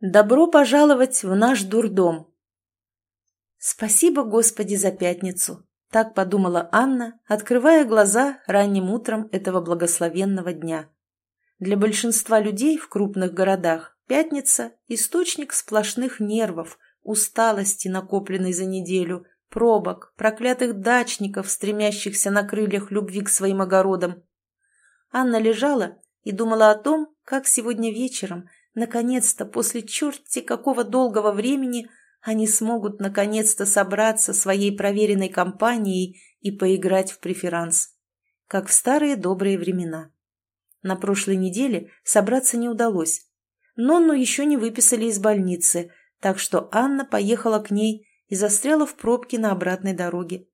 Добро пожаловать в наш дурдом. Спасибо, Господи, за пятницу. Так подумала Анна, открывая глаза ранним утром этого благословенного дня. Для большинства людей в крупных городах пятница – источник сплошных нервов, усталости, накопленной за неделю, пробок, проклятых дачников, стремящихся на крыльях любви к своим огородам. Анна лежала и думала о том, как сегодня вечером – Наконец-то, после черти какого долгого времени, они смогут наконец-то собраться своей проверенной компанией и поиграть в преферанс. Как в старые добрые времена. На прошлой неделе собраться не удалось. Нонну еще не выписали из больницы, так что Анна поехала к ней и застряла в пробке на обратной дороге.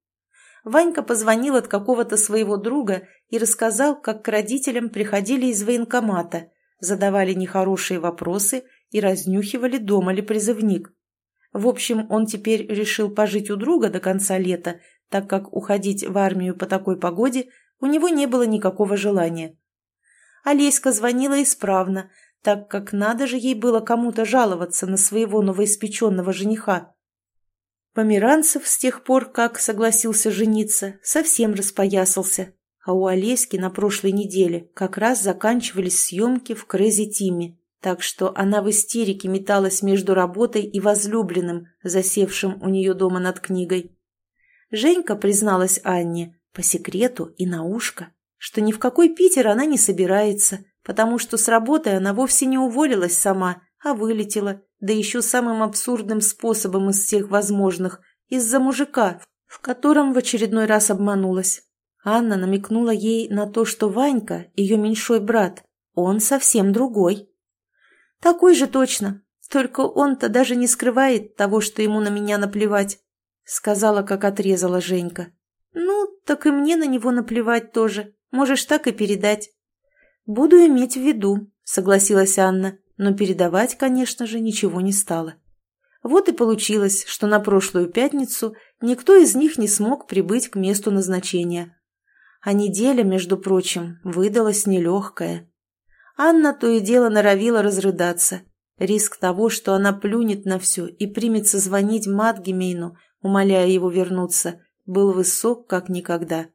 Ванька позвонил от какого-то своего друга и рассказал, как к родителям приходили из военкомата – задавали нехорошие вопросы и разнюхивали, дома ли призывник. В общем, он теперь решил пожить у друга до конца лета, так как уходить в армию по такой погоде у него не было никакого желания. Олеська звонила исправно, так как надо же ей было кому-то жаловаться на своего новоиспеченного жениха. Померанцев с тех пор, как согласился жениться, совсем распоясался а у Олеськи на прошлой неделе как раз заканчивались съемки в Крэзи Тиме, так что она в истерике металась между работой и возлюбленным, засевшим у нее дома над книгой. Женька призналась Анне, по секрету и на ушко, что ни в какой Питер она не собирается, потому что с работы она вовсе не уволилась сама, а вылетела, да еще самым абсурдным способом из всех возможных, из-за мужика, в котором в очередной раз обманулась. Анна намекнула ей на то, что Ванька, ее меньшой брат, он совсем другой. «Такой же точно, только он-то даже не скрывает того, что ему на меня наплевать», сказала, как отрезала Женька. «Ну, так и мне на него наплевать тоже, можешь так и передать». «Буду иметь в виду», согласилась Анна, но передавать, конечно же, ничего не стала. Вот и получилось, что на прошлую пятницу никто из них не смог прибыть к месту назначения, а неделя, между прочим, выдалась нелегкая. Анна то и дело норовила разрыдаться. Риск того, что она плюнет на все и примется звонить Матгемейну, умоляя его вернуться, был высок как никогда.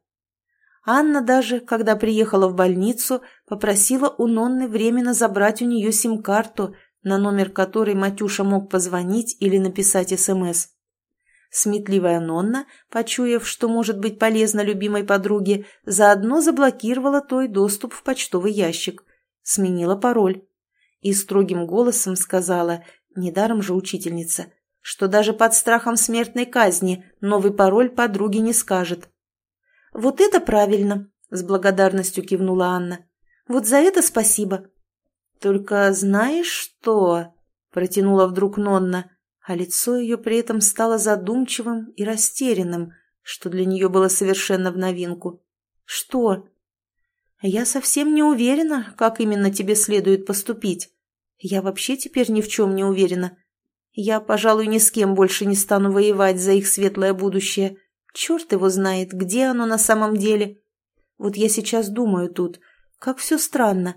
Анна даже, когда приехала в больницу, попросила у Нонны временно забрать у нее сим-карту, на номер которой Матюша мог позвонить или написать СМС. Сметливая Нонна, почуяв, что может быть полезно любимой подруге, заодно заблокировала той доступ в почтовый ящик, сменила пароль и строгим голосом сказала, недаром же учительница, что даже под страхом смертной казни новый пароль подруге не скажет. «Вот это правильно!» – с благодарностью кивнула Анна. «Вот за это спасибо!» «Только знаешь что?» – протянула вдруг Нонна – а лицо ее при этом стало задумчивым и растерянным, что для нее было совершенно в новинку. «Что?» «Я совсем не уверена, как именно тебе следует поступить. Я вообще теперь ни в чем не уверена. Я, пожалуй, ни с кем больше не стану воевать за их светлое будущее. Черт его знает, где оно на самом деле. Вот я сейчас думаю тут, как все странно.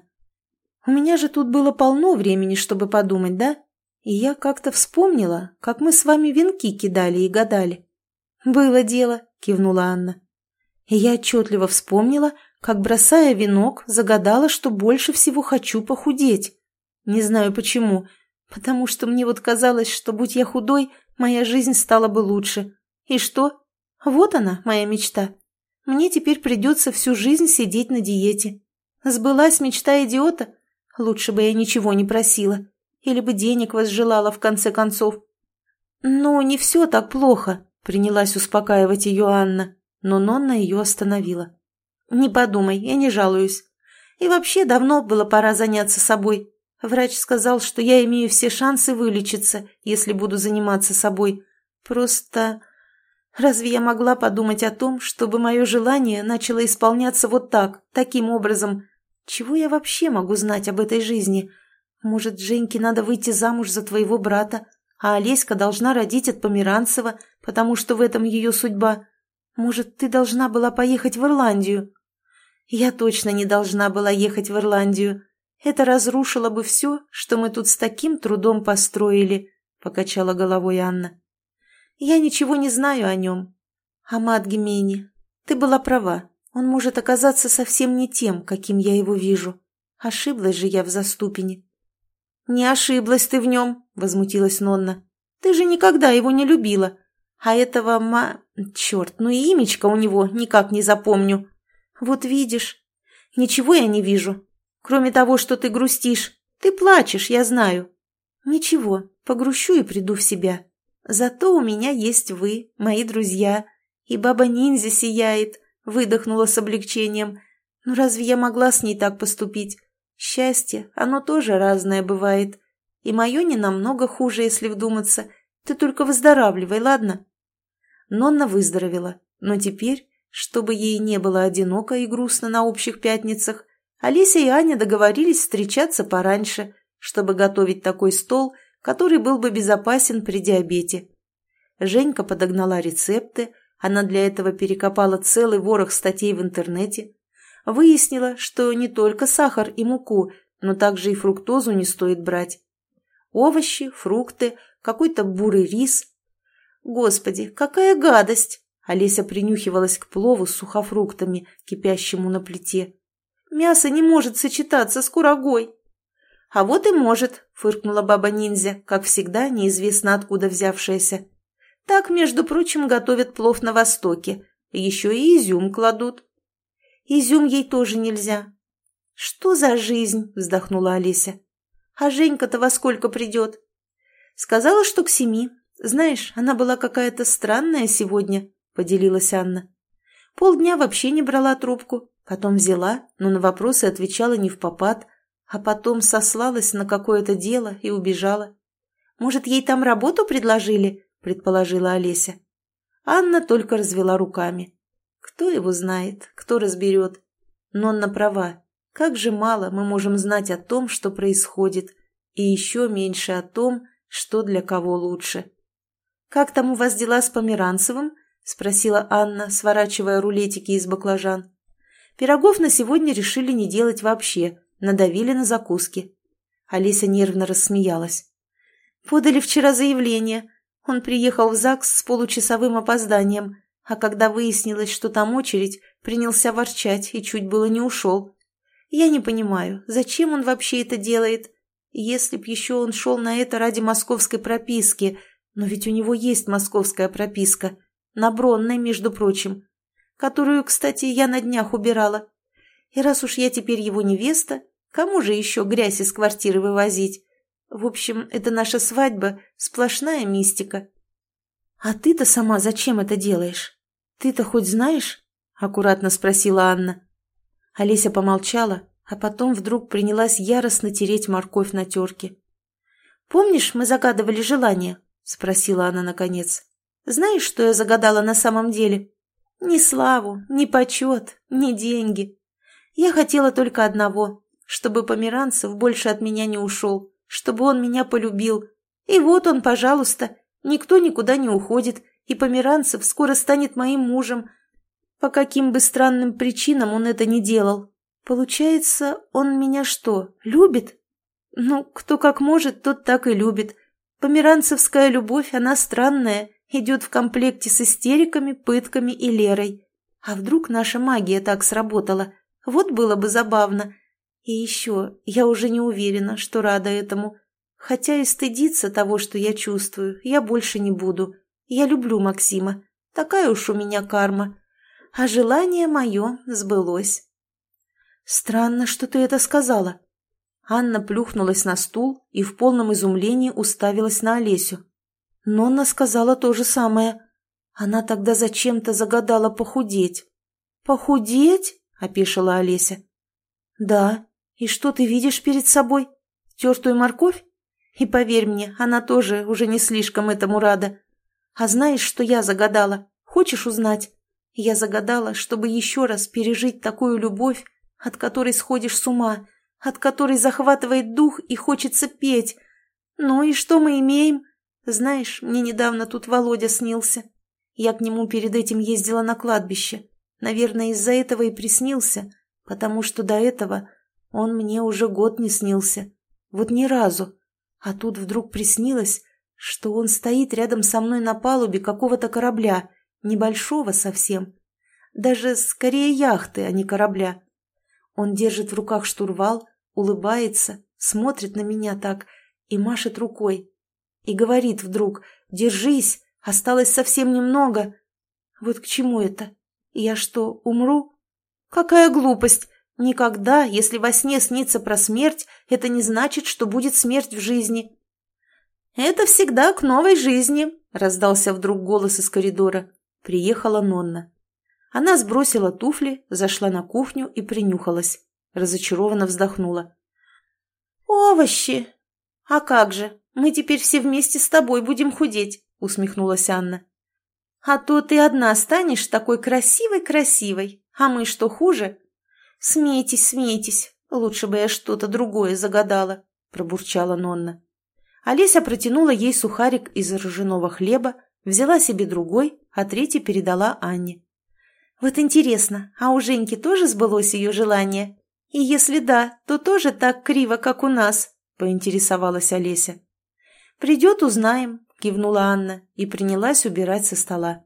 У меня же тут было полно времени, чтобы подумать, да?» И я как-то вспомнила, как мы с вами венки кидали и гадали. «Было дело», — кивнула Анна. И я отчетливо вспомнила, как, бросая венок, загадала, что больше всего хочу похудеть. Не знаю почему, потому что мне вот казалось, что, будь я худой, моя жизнь стала бы лучше. И что? Вот она, моя мечта. Мне теперь придется всю жизнь сидеть на диете. Сбылась мечта идиота? Лучше бы я ничего не просила. Или бы денег возжелала в конце концов. «Ну, не все так плохо», — принялась успокаивать ее Анна, но Нонна ее остановила. «Не подумай, я не жалуюсь. И вообще давно было пора заняться собой. Врач сказал, что я имею все шансы вылечиться, если буду заниматься собой. Просто... Разве я могла подумать о том, чтобы мое желание начало исполняться вот так, таким образом? Чего я вообще могу знать об этой жизни?» Может, Женьке надо выйти замуж за твоего брата, а Олеська должна родить от Померанцева, потому что в этом ее судьба. Может, ты должна была поехать в Ирландию? Я точно не должна была ехать в Ирландию. Это разрушило бы все, что мы тут с таким трудом построили, — покачала головой Анна. Я ничего не знаю о нем. Амат Гемени, ты была права. Он может оказаться совсем не тем, каким я его вижу. Ошиблась же я в заступине. «Не ошиблась ты в нем», — возмутилась Нонна. «Ты же никогда его не любила. А этого ма... Черт, ну и имечко у него никак не запомню. Вот видишь. Ничего я не вижу. Кроме того, что ты грустишь. Ты плачешь, я знаю. Ничего, погрущу и приду в себя. Зато у меня есть вы, мои друзья. И баба-ниндзя сияет, выдохнула с облегчением. Ну разве я могла с ней так поступить? Счастье, оно тоже разное бывает. И мое не намного хуже, если вдуматься. Ты только выздоравливай, ладно?» Нонна выздоровела, но теперь, чтобы ей не было одиноко и грустно на общих пятницах, Олеся и Аня договорились встречаться пораньше, чтобы готовить такой стол, который был бы безопасен при диабете. Женька подогнала рецепты, она для этого перекопала целый ворох статей в интернете, Выяснила, что не только сахар и муку, но также и фруктозу не стоит брать. Овощи, фрукты, какой-то бурый рис. Господи, какая гадость! Олеся принюхивалась к плову с сухофруктами, кипящему на плите. Мясо не может сочетаться с курагой. А вот и может, фыркнула баба-ниндзя, как всегда, неизвестно откуда взявшаяся. Так, между прочим, готовят плов на Востоке. Еще и изюм кладут. Изюм ей тоже нельзя. «Что за жизнь?» – вздохнула Олеся. «А Женька-то во сколько придет?» «Сказала, что к семи. Знаешь, она была какая-то странная сегодня», – поделилась Анна. «Полдня вообще не брала трубку, потом взяла, но на вопросы отвечала не в попад, а потом сослалась на какое-то дело и убежала. Может, ей там работу предложили?» – предположила Олеся. Анна только развела руками. Кто его знает, кто разберет. Но Нонна права. Как же мало мы можем знать о том, что происходит, и еще меньше о том, что для кого лучше. «Как там у вас дела с Померанцевым?» – спросила Анна, сворачивая рулетики из баклажан. Пирогов на сегодня решили не делать вообще, надавили на закуски. Алиса нервно рассмеялась. «Подали вчера заявление. Он приехал в ЗАГС с получасовым опозданием. А когда выяснилось, что там очередь, принялся ворчать и чуть было не ушел. Я не понимаю, зачем он вообще это делает? Если б еще он шел на это ради московской прописки, но ведь у него есть московская прописка, на Бронной, между прочим, которую, кстати, я на днях убирала. И раз уж я теперь его невеста, кому же еще грязь из квартиры вывозить? В общем, это наша свадьба – сплошная мистика. А ты-то сама зачем это делаешь? «Ты-то хоть знаешь?» – аккуратно спросила Анна. Олеся помолчала, а потом вдруг принялась яростно тереть морковь на терке. «Помнишь, мы загадывали желание?» – спросила она наконец. «Знаешь, что я загадала на самом деле? Ни славу, ни почет, ни деньги. Я хотела только одного, чтобы Померанцев больше от меня не ушел, чтобы он меня полюбил. И вот он, пожалуйста, никто никуда не уходит, и Померанцев скоро станет моим мужем. По каким бы странным причинам он это не делал. Получается, он меня что, любит? Ну, кто как может, тот так и любит. Померанцевская любовь, она странная, идет в комплекте с истериками, пытками и Лерой. А вдруг наша магия так сработала? Вот было бы забавно. И еще, я уже не уверена, что рада этому. Хотя и стыдиться того, что я чувствую, я больше не буду. Я люблю Максима. Такая уж у меня карма. А желание мое сбылось. Странно, что ты это сказала. Анна плюхнулась на стул и в полном изумлении уставилась на Олесю. Нонна сказала то же самое. Она тогда зачем-то загадала похудеть. «Похудеть?» – опешила Олеся. «Да. И что ты видишь перед собой? Тертую морковь? И поверь мне, она тоже уже не слишком этому рада. А знаешь, что я загадала? Хочешь узнать? Я загадала, чтобы еще раз пережить такую любовь, от которой сходишь с ума, от которой захватывает дух и хочется петь. Ну и что мы имеем? Знаешь, мне недавно тут Володя снился. Я к нему перед этим ездила на кладбище. Наверное, из-за этого и приснился, потому что до этого Он мне уже год не снился. Вот ни разу. А тут вдруг приснилось, что он стоит рядом со мной на палубе какого-то корабля, небольшого совсем. Даже скорее яхты, а не корабля. Он держит в руках штурвал, улыбается, смотрит на меня так и машет рукой. И говорит вдруг «Держись, осталось совсем немного». Вот к чему это? Я что, умру? Какая глупость! Никогда, если во сне снится про смерть, это не значит, что будет смерть в жизни. «Это всегда к новой жизни», — раздался вдруг голос из коридора. Приехала Нонна. Она сбросила туфли, зашла на кухню и принюхалась. Разочарованно вздохнула. «Овощи! А как же, мы теперь все вместе с тобой будем худеть», — усмехнулась Анна. «А то ты одна станешь такой красивой-красивой, а мы что хуже?» «Смейтесь, смейтесь, лучше бы я что-то другое загадала», — пробурчала Нонна. Олеся протянула ей сухарик из ржаного хлеба, взяла себе другой, а третий передала Анне. Вот интересно, а у Женьки тоже сбылось ее желание? И если да, то тоже так криво, как у нас?» – поинтересовалась Олеся. «Придет, узнаем», – кивнула Анна и принялась убирать со стола.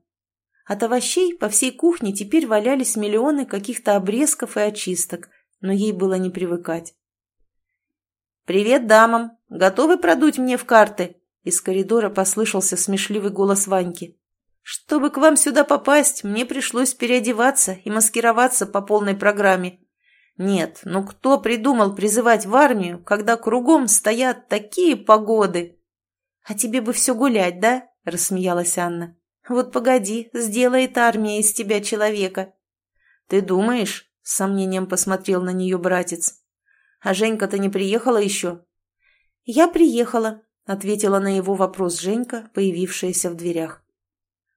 От овощей по всей кухне теперь валялись миллионы каких-то обрезков и очисток, но ей было не привыкать. «Привет дамам! Готовы продуть мне в карты?» Из коридора послышался смешливый голос Ваньки. Чтобы к вам сюда попасть, мне пришлось переодеваться и маскироваться по полной программе. Нет, ну кто придумал призывать в армию, когда кругом стоят такие погоды? А тебе бы все гулять, да? Рассмеялась Анна. Вот погоди, сделает армия из тебя человека. Ты думаешь? С сомнением посмотрел на нее братец. А Женька-то не приехала еще? Я приехала, ответила на его вопрос Женька, появившаяся в дверях.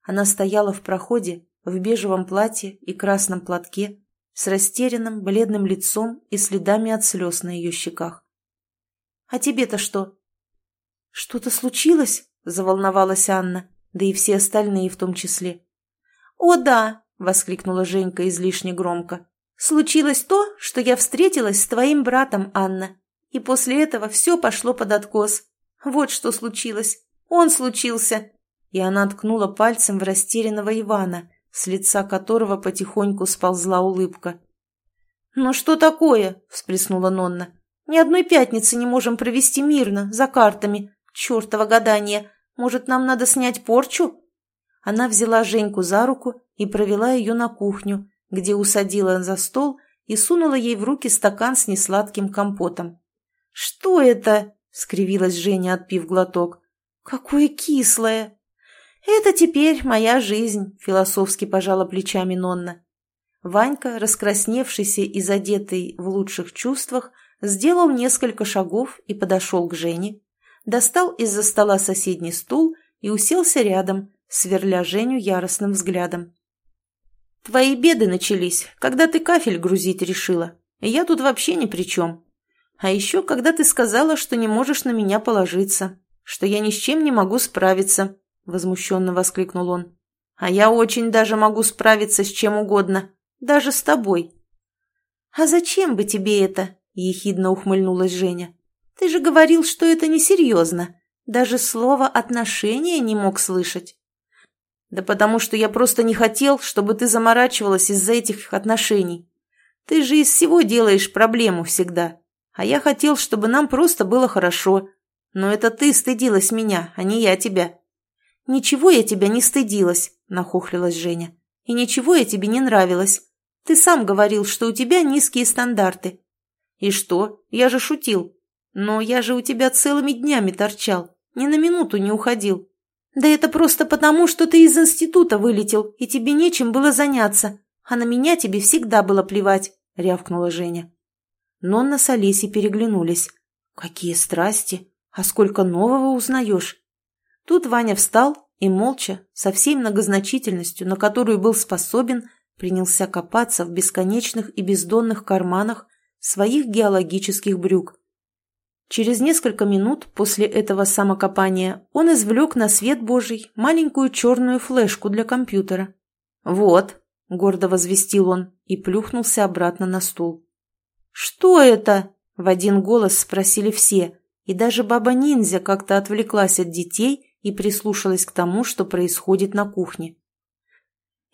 Она стояла в проходе в бежевом платье и красном платке, с растерянным бледным лицом и следами от слез на ее щеках. «А тебе-то что?» «Что-то случилось?» – заволновалась Анна, да и все остальные в том числе. «О, да!» – воскликнула Женька излишне громко. «Случилось то, что я встретилась с твоим братом, Анна, и после этого все пошло под откос. Вот что случилось. Он случился и она ткнула пальцем в растерянного Ивана, с лица которого потихоньку сползла улыбка. «Ну что такое?» – всплеснула Нонна. «Ни одной пятницы не можем провести мирно, за картами. Чертово гадание! Может, нам надо снять порчу?» Она взяла Женьку за руку и провела ее на кухню, где усадила за стол и сунула ей в руки стакан с несладким компотом. «Что это?» – скривилась Женя, отпив глоток. «Какое кислое!» «Это теперь моя жизнь», — философски пожала плечами Нонна. Ванька, раскрасневшийся и задетый в лучших чувствах, сделал несколько шагов и подошел к Жене, достал из-за стола соседний стул и уселся рядом, сверля Женю яростным взглядом. «Твои беды начались, когда ты кафель грузить решила. Я тут вообще ни при чем. А еще, когда ты сказала, что не можешь на меня положиться, что я ни с чем не могу справиться, — возмущенно воскликнул он. «А я очень даже могу справиться с чем угодно, даже с тобой». «А зачем бы тебе это?» — ехидно ухмыльнулась Женя. «Ты же говорил, что это несерьезно. Даже слово «отношения» не мог слышать». «Да потому что я просто не хотел, чтобы ты заморачивалась из-за этих отношений. Ты же из всего делаешь проблему всегда. А я хотел, чтобы нам просто было хорошо. Но это ты стыдилась меня, а не я тебя». «Ничего я тебя не стыдилась», — нахохлилась Женя. «И ничего я тебе не нравилась. Ты сам говорил, что у тебя низкие стандарты». «И что? Я же шутил. Но я же у тебя целыми днями торчал, ни на минуту не уходил». «Да это просто потому, что ты из института вылетел, и тебе нечем было заняться, а на меня тебе всегда было плевать», — рявкнула Женя. Нонна с Олесей переглянулись. «Какие страсти! А сколько нового узнаешь!» Тут Ваня встал и молча, со всей многозначительностью, на которую был способен, принялся копаться в бесконечных и бездонных карманах своих геологических брюк. Через несколько минут после этого самокопания он извлек на свет Божий маленькую черную флешку для компьютера. «Вот», — гордо возвестил он и плюхнулся обратно на стул. «Что это?» – в один голос спросили все, и даже баба-ниндзя как-то отвлеклась от детей и прислушалась к тому, что происходит на кухне.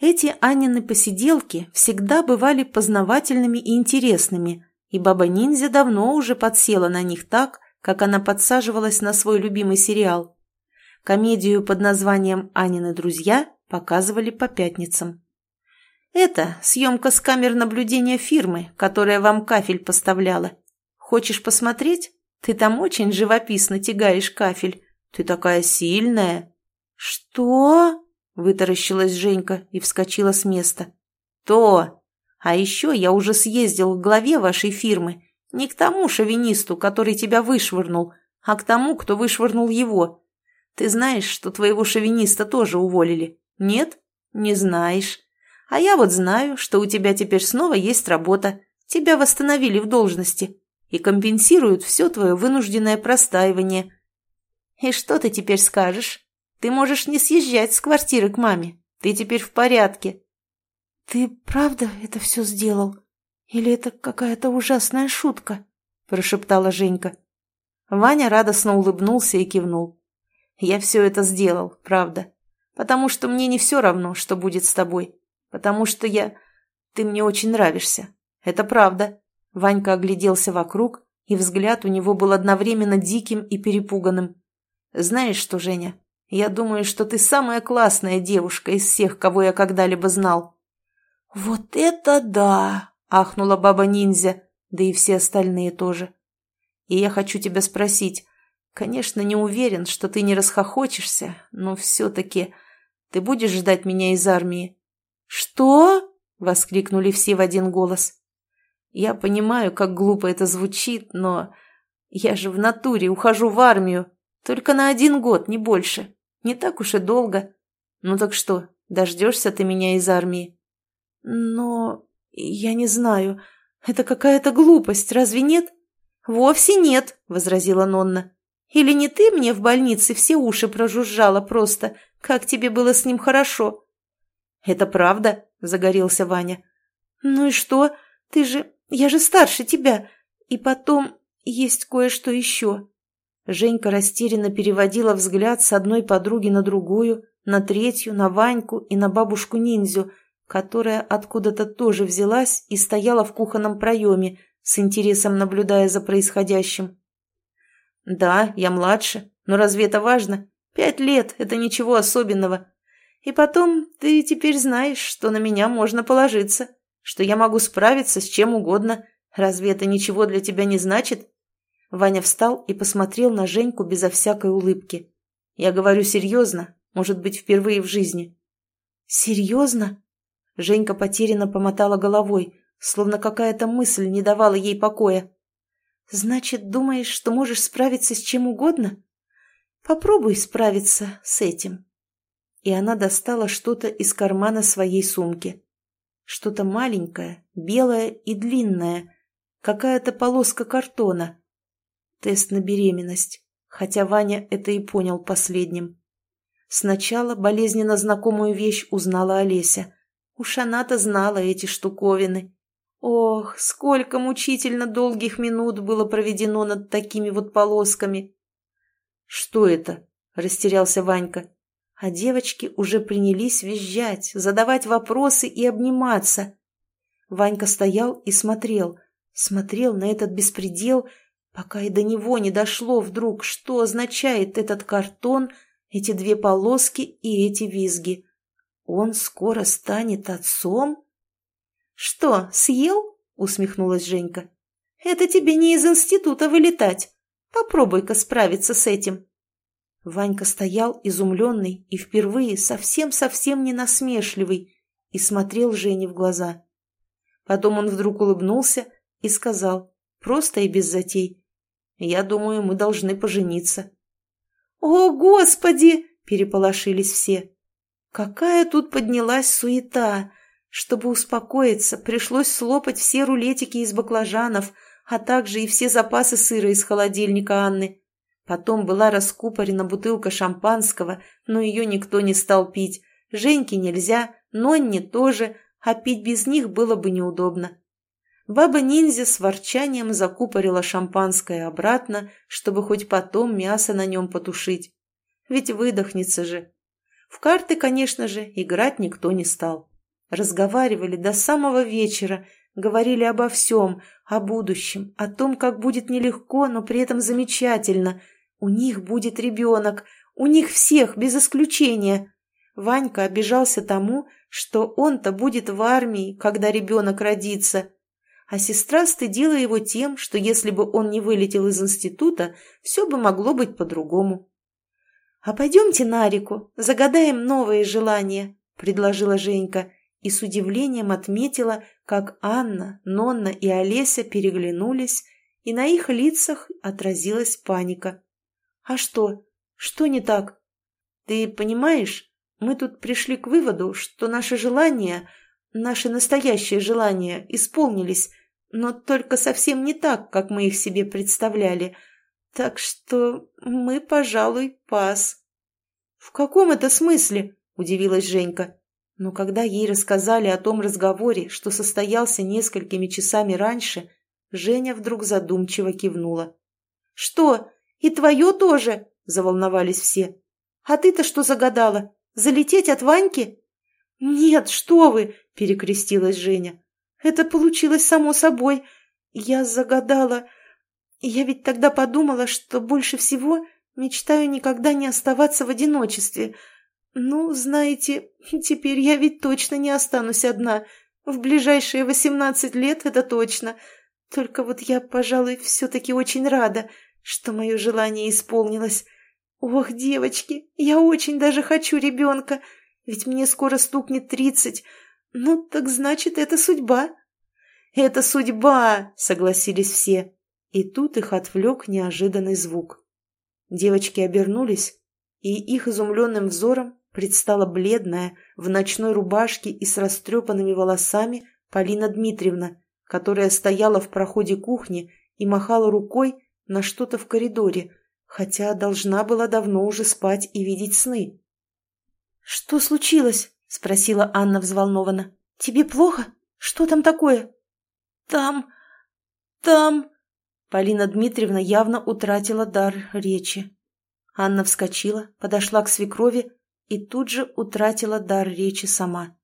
Эти Анины посиделки всегда бывали познавательными и интересными, и баба-ниндзя давно уже подсела на них так, как она подсаживалась на свой любимый сериал. Комедию под названием «Анины друзья» показывали по пятницам. Это съемка с камер наблюдения фирмы, которая вам кафель поставляла. Хочешь посмотреть? Ты там очень живописно тягаешь кафель. Ты такая сильная. Что? Вытаращилась Женька и вскочила с места. То! А еще я уже съездил к главе вашей фирмы. Не к тому шовинисту, который тебя вышвырнул, а к тому, кто вышвырнул его. Ты знаешь, что твоего шовиниста тоже уволили? Нет? Не знаешь. А я вот знаю, что у тебя теперь снова есть работа. Тебя восстановили в должности и компенсируют все твое вынужденное простаивание. И что ты теперь скажешь? Ты можешь не съезжать с квартиры к маме. Ты теперь в порядке. Ты правда это все сделал? Или это какая-то ужасная шутка? Прошептала Женька. Ваня радостно улыбнулся и кивнул. Я все это сделал, правда. Потому что мне не все равно, что будет с тобой. Потому что я... Ты мне очень нравишься. Это правда. Ванька огляделся вокруг, и взгляд у него был одновременно диким и перепуганным. Знаешь что, Женя, я думаю, что ты самая классная девушка из всех, кого я когда-либо знал. Вот это да! Ахнула баба-ниндзя, да и все остальные тоже. И я хочу тебя спросить. Конечно, не уверен, что ты не расхохочешься, но все-таки ты будешь ждать меня из армии? «Что?» — воскликнули все в один голос. «Я понимаю, как глупо это звучит, но я же в натуре ухожу в армию. Только на один год, не больше. Не так уж и долго. Ну так что, дождешься ты меня из армии?» «Но я не знаю. Это какая-то глупость, разве нет?» «Вовсе нет», — возразила Нонна. «Или не ты мне в больнице все уши прожужжала просто, как тебе было с ним хорошо?» «Это правда?» – загорелся Ваня. «Ну и что? Ты же... Я же старше тебя. И потом есть кое-что еще». Женька растерянно переводила взгляд с одной подруги на другую, на третью, на Ваньку и на бабушку-ниндзю, которая откуда-то тоже взялась и стояла в кухонном проеме, с интересом наблюдая за происходящим. «Да, я младше, но разве это важно? Пять лет – это ничего особенного. И потом, ты теперь знаешь, что на меня можно положиться, что я могу справиться с чем угодно. Разве это ничего для тебя не значит?» Ваня встал и посмотрел на Женьку безо всякой улыбки. «Я говорю серьезно, может быть, впервые в жизни». «Серьезно?» Женька потерянно помотала головой, словно какая-то мысль не давала ей покоя. «Значит, думаешь, что можешь справиться с чем угодно? Попробуй справиться с этим» и она достала что-то из кармана своей сумки. Что-то маленькое, белое и длинное, какая-то полоска картона. Тест на беременность, хотя Ваня это и понял последним. Сначала болезненно знакомую вещь узнала Олеся. Уж она-то знала эти штуковины. Ох, сколько мучительно долгих минут было проведено над такими вот полосками. «Что это?» – растерялся Ванька а девочки уже принялись визжать, задавать вопросы и обниматься. Ванька стоял и смотрел, смотрел на этот беспредел, пока и до него не дошло вдруг, что означает этот картон, эти две полоски и эти визги. Он скоро станет отцом? «Что, съел?» — усмехнулась Женька. «Это тебе не из института вылетать. Попробуй-ка справиться с этим». Ванька стоял изумленный и впервые совсем-совсем не насмешливый и смотрел Жене в глаза. Потом он вдруг улыбнулся и сказал, просто и без затей, «Я думаю, мы должны пожениться». «О, Господи!» – переполошились все. Какая тут поднялась суета! Чтобы успокоиться, пришлось слопать все рулетики из баклажанов, а также и все запасы сыра из холодильника Анны. Потом была раскупорена бутылка шампанского, но ее никто не стал пить. Женьке нельзя, Нонне тоже, а пить без них было бы неудобно. Баба-ниндзя с ворчанием закупорила шампанское обратно, чтобы хоть потом мясо на нем потушить. Ведь выдохнется же. В карты, конечно же, играть никто не стал. Разговаривали до самого вечера, говорили обо всем, о будущем, о том, как будет нелегко, но при этом замечательно. У них будет ребенок, у них всех, без исключения. Ванька обижался тому, что он-то будет в армии, когда ребенок родится. А сестра стыдила его тем, что если бы он не вылетел из института, все бы могло быть по-другому. «А пойдемте на реку, загадаем новые желания», — предложила Женька и с удивлением отметила, как Анна, Нонна и Олеся переглянулись, и на их лицах отразилась паника. «А что? Что не так? Ты понимаешь, мы тут пришли к выводу, что наши желания, наши настоящие желания исполнились, но только совсем не так, как мы их себе представляли. Так что мы, пожалуй, пас». «В каком это смысле?» – удивилась Женька. Но когда ей рассказали о том разговоре, что состоялся несколькими часами раньше, Женя вдруг задумчиво кивнула. «Что, и твое тоже?» – заволновались все. «А ты-то что загадала? Залететь от Ваньки?» «Нет, что вы!» – перекрестилась Женя. «Это получилось само собой. Я загадала... Я ведь тогда подумала, что больше всего мечтаю никогда не оставаться в одиночестве». «Ну, знаете, теперь я ведь точно не останусь одна. В ближайшие восемнадцать лет это точно. Только вот я, пожалуй, все-таки очень рада, что мое желание исполнилось. Ох, девочки, я очень даже хочу ребенка, ведь мне скоро стукнет тридцать. Ну, так значит, это судьба». «Это судьба!» — согласились все. И тут их отвлек неожиданный звук. Девочки обернулись, и их изумленным взором предстала бледная, в ночной рубашке и с растрепанными волосами Полина Дмитриевна, которая стояла в проходе кухни и махала рукой на что-то в коридоре, хотя должна была давно уже спать и видеть сны. «Что случилось?» — спросила Анна взволнованно. «Тебе плохо? Что там такое?» «Там... там...» Полина Дмитриевна явно утратила дар речи. Анна вскочила, подошла к свекрови и тут же утратила дар речи сама.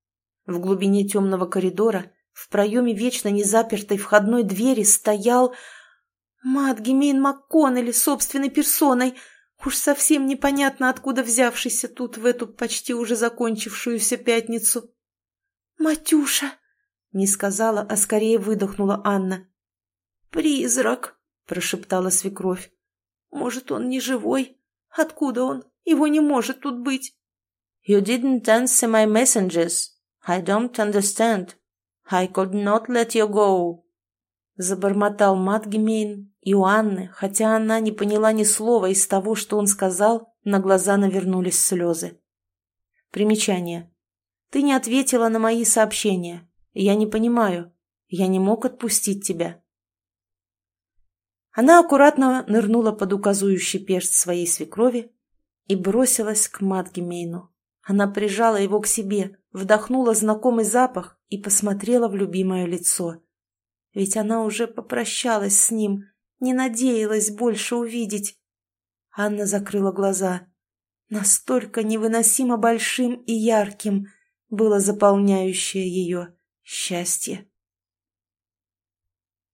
В глубине темного коридора, в проеме вечно незапертой входной двери стоял Мат Гемейн МакКоннелли собственной персоной, уж совсем непонятно, откуда взявшийся тут в эту почти уже закончившуюся пятницу. «Матюша!» — не сказала, а скорее выдохнула Анна. «Призрак!» — прошептала свекровь. «Может, он не живой? Откуда он? Его не может тут быть!» You didn't answer my messages. I don't understand. I could not let you go. Забормотал Матгемейн, и у Анны, хотя она не поняла ни слова из того, что он сказал, на глаза навернулись слезы. Примечание. Ты не ответила на мои сообщения. Я не понимаю. Я не мог отпустить тебя. Она аккуратно нырнула под указующий перст своей свекрови и бросилась к Матгемейну. Она прижала его к себе, вдохнула знакомый запах и посмотрела в любимое лицо. Ведь она уже попрощалась с ним, не надеялась больше увидеть. Анна закрыла глаза. Настолько невыносимо большим и ярким было заполняющее ее счастье.